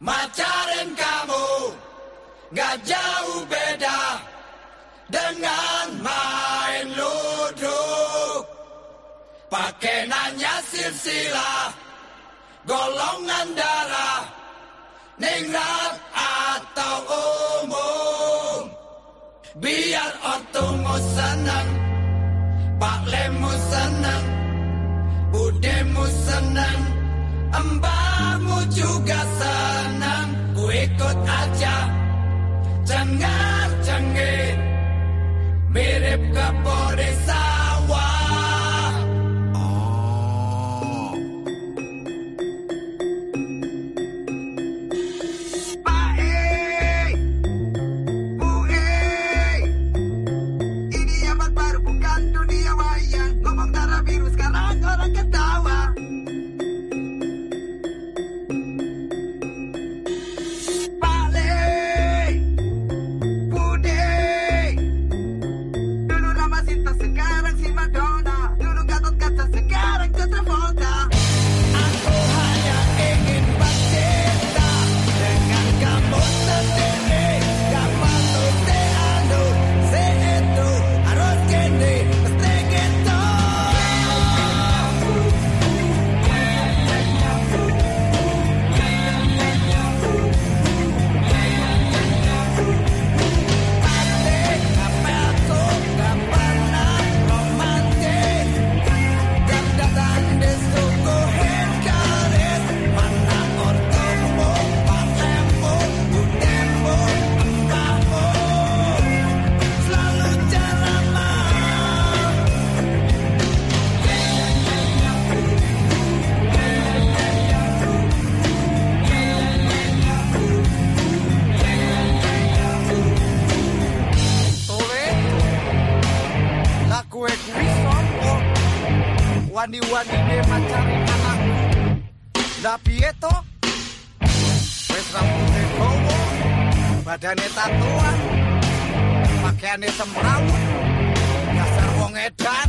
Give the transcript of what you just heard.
Macarin kamu Gak jauh beda Dengan main ludruk. Pakai nanya silsilah Golongan darah Ningrat atau umum. Biar ortumu senang Pak Lemu senang Budemu senang Mbakmu juga senang ikut aja Cengar cengir Mirip ke kuwi sapa wani-wani ne macari anakku lah piye to? Wis rambutnya gowo badane tatuan pakaiane semrawut. Dasar wong edan